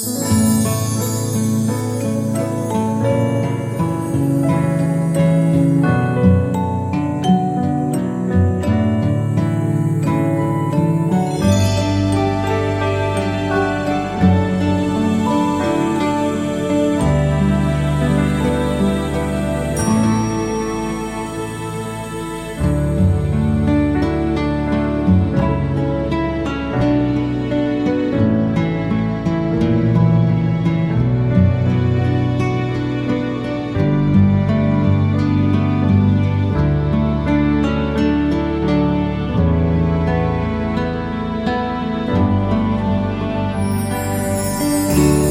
Música you.